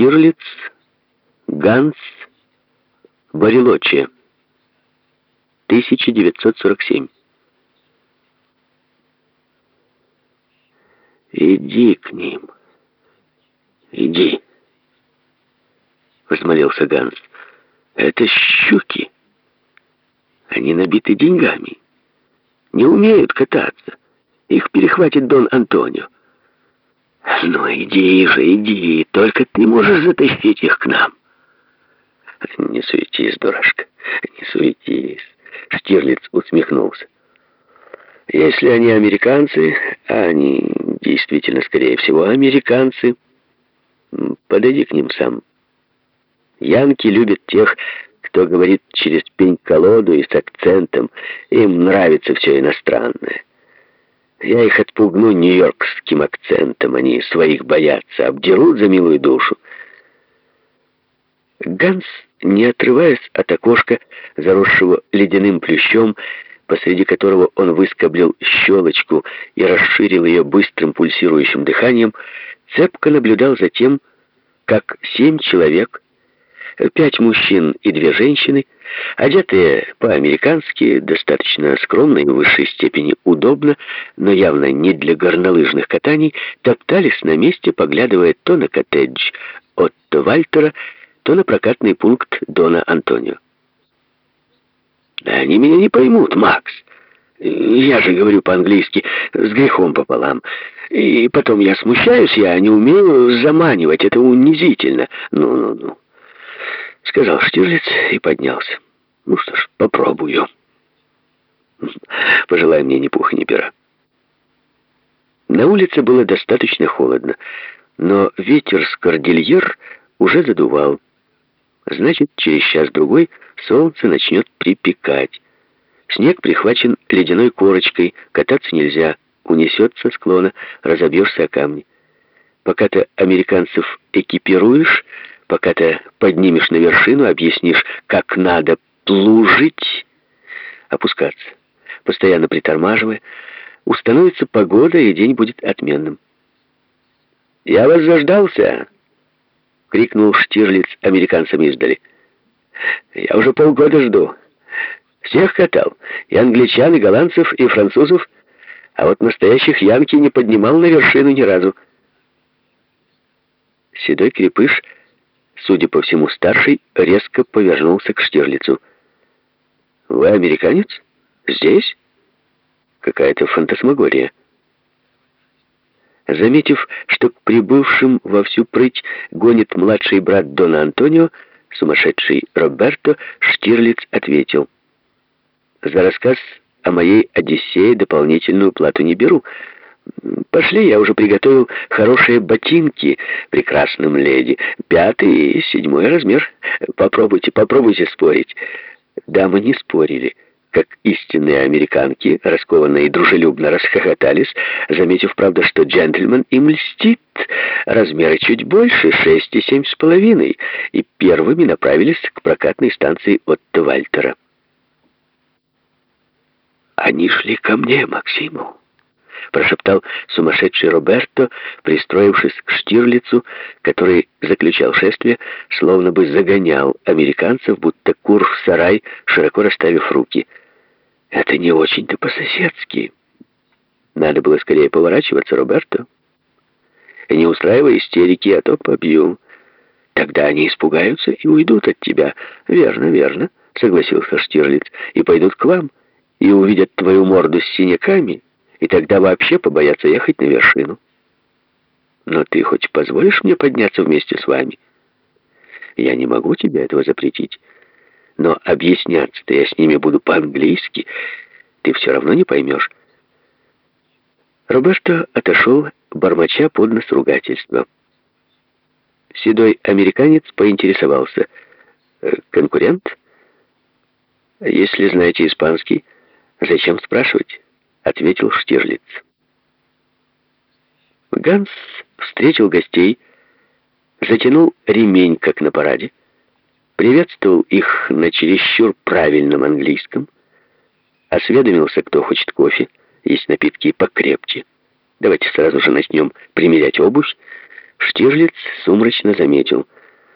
Штирлиц, Ганс, Барилочи. 1947. «Иди к ним. Иди», — возмолился Ганс. «Это щуки. Они набиты деньгами. Не умеют кататься. Их перехватит Дон Антонио. Ну, иди же, иди. Только ты можешь затащить их к нам». «Не суетись, дурашка, не суетись». Штирлиц усмехнулся. Если они американцы, а они действительно, скорее всего, американцы, подойди к ним сам. Янки любят тех, кто говорит через пень-колоду и с акцентом. Им нравится все иностранное. Я их отпугну нью-йоркским акцентом. Они своих боятся, обдерут за милую душу. Ганс, не отрываясь от окошка, заросшего ледяным плющом, посреди которого он выскоблил щелочку и расширил ее быстрым пульсирующим дыханием, цепко наблюдал за тем, как семь человек, пять мужчин и две женщины, одетые по-американски, достаточно скромно и в высшей степени удобно, но явно не для горнолыжных катаний, топтались на месте, поглядывая то на коттедж Отто Вальтера, то на прокатный пункт Дона Антонио. Да они меня не поймут, Макс. Я же говорю по-английски с грехом пополам. И потом я смущаюсь, я не умею заманивать, это унизительно. Ну-ну-ну. Сказал Штирлиц и поднялся. Ну что ж, попробую. Пожелай мне ни пуха, ни пера. На улице было достаточно холодно, но ветер с кордильер уже задувал. Значит, через час-другой солнце начнет припекать. Снег прихвачен ледяной корочкой, кататься нельзя, унесет со склона, разобьешься о камни. Пока ты американцев экипируешь, пока ты поднимешь на вершину, объяснишь, как надо плужить, опускаться, постоянно притормаживая, установится погода, и день будет отменным. «Я вас заждался!» — крикнул Штирлиц американцам издали. «Я уже полгода жду. Всех катал. И англичан, и голландцев, и французов. А вот настоящих янки не поднимал на вершину ни разу». Седой крепыш, судя по всему старший, резко повернулся к Штирлицу. «Вы американец? Здесь?» Какая-то фантасмагория. Заметив, что к прибывшим во всю прыть гонит младший брат Дона Антонио, сумасшедший Роберто, Штирлиц ответил. «За рассказ о моей Одиссее дополнительную плату не беру. Пошли, я уже приготовил хорошие ботинки прекрасным леди. Пятый и седьмой размер. Попробуйте, попробуйте спорить». Дамы не спорили как истинные американки, раскованно и дружелюбно расхохотались, заметив, правда, что джентльмен им льстит. Размеры чуть больше, шесть и семь с половиной, и первыми направились к прокатной станции Отто Вальтера. «Они шли ко мне, Максиму», — прошептал сумасшедший Роберто, пристроившись к Штирлицу, который заключал шествие, словно бы загонял американцев, будто кур в сарай, широко расставив руки — это не очень-то по-соседски. Надо было скорее поворачиваться, Роберто. Не устраивай истерики, а то побью. Тогда они испугаются и уйдут от тебя. Верно, верно, согласился Штирлиц. И пойдут к вам, и увидят твою морду с синяками, и тогда вообще побоятся ехать на вершину. Но ты хоть позволишь мне подняться вместе с вами? Я не могу тебе этого запретить но объясняться-то я с ними буду по-английски, ты все равно не поймешь. Роберто отошел, бормоча под нос ругательства. Седой американец поинтересовался. «Э, «Конкурент? Если знаете испанский, зачем спрашивать?» — ответил Штирлиц. Ганс встретил гостей, затянул ремень, как на параде, приветствовал их на чересчур правильном английском, осведомился, кто хочет кофе, есть напитки покрепче. Давайте сразу же начнем примерять обувь. Штирлиц сумрачно заметил —